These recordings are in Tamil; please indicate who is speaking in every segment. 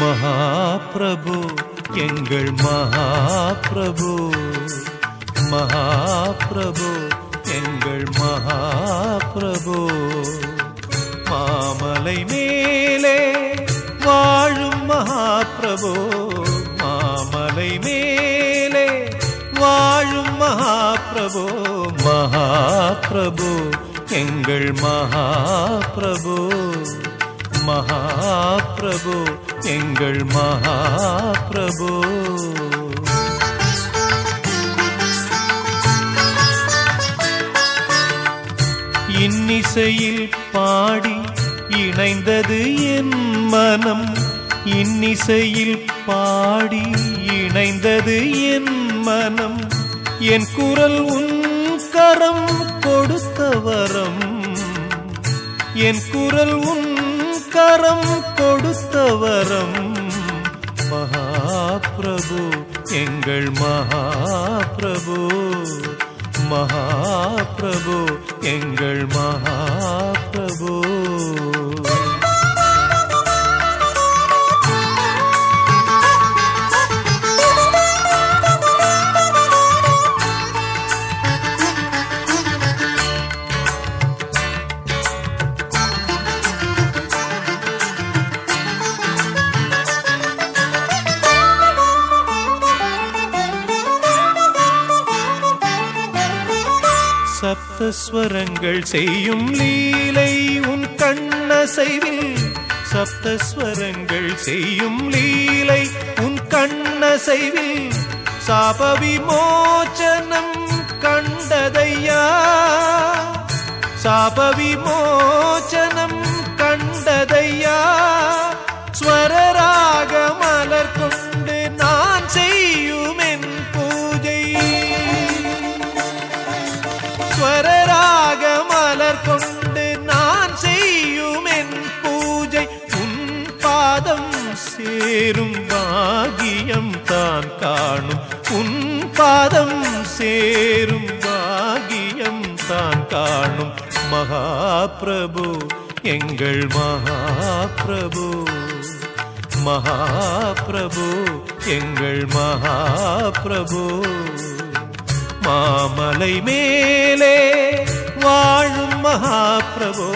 Speaker 1: மகாபிரபு எங்கள் மகாபிரபு. மகாபிரபு எங்கள் மகாபிரபு. மாமலை மேலே வாழும் மகாபிரபு. மாமலை மேலே வாழும் மகாபிரபு. மகாபிரபு எங்கள் மகாபிரபு. மகாபிரபு எங்கள் மகாபிரபு. இன்னிசையில் பாடி இணைந்தது என் மனம். இன்னிசையில் பாடி இணைந்தது என் மனம். என் குரல் உன் கரம் கொடுத்த வரம். என் குரல் உன் கரம் கொடுத்த வரம் மகாபிரபு எங்கள் மகாபிரபு. மகாபிரபு எங்கள் மகா சப்தஸ்வரங்கள் செய்யும் லீலை உன் கண்ணசைவில். சப்தஸ்வரங்கள் செய்யும் லீலை உன் கண்ணசைவில். சாபவிமோச்சனம் கண்டதையா? சாபவிமோச்சனம் ஸ்வரராக மலர் கொண்டு நான் செய்யும் என் பூஜை உன் பாதம் சேரும் பாகியம் தான் காணும். உன் பாதம் சேரும் பாகியம் தான் காணும். மகாபிரபு எங்கள் மகாபிரபு. மகாபிரபு எங்கள் மகாபிரபு. மாமலை மேலே வாழும் மகாபிரபு.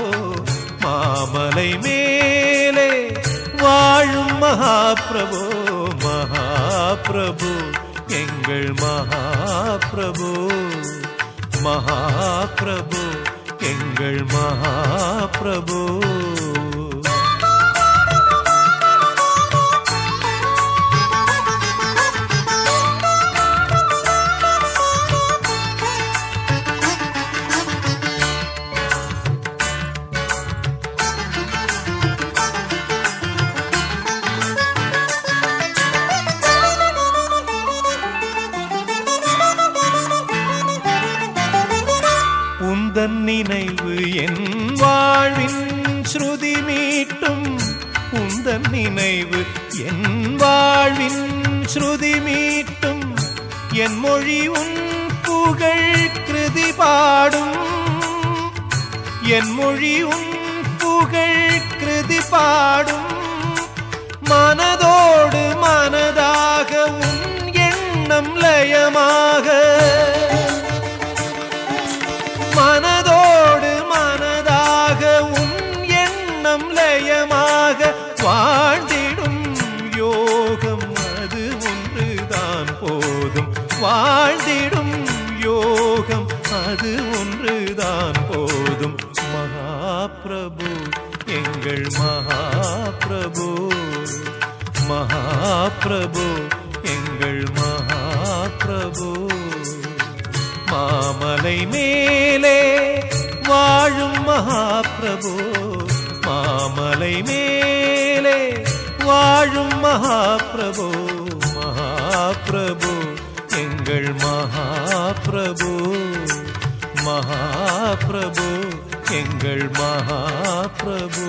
Speaker 1: மாமலை மேலே வாழும் மகாபிரபு. மகாபிரபு எங்கள் மகாபிரபு. மகாபிரபு எங்கள் மகாபிரபு. நினைவு என் வாழ்வின் ஸ்ருதி மீட்டும் என் மொழி உன் புகழ் கிருதி பாடும். என் மொழி உன் புகழ் கிருதி பாடும். மனதோடு மன மகாபிரபு எங்கள் மகாபிரபு மாமலை மேலே வாழும் மகாபிரபு மாமலை மேலே வாழும் மகாபிரபு மகாபிரபு எங்கள் மகாபிரபு மகாபிரபு எங்கள் மகாபிரபு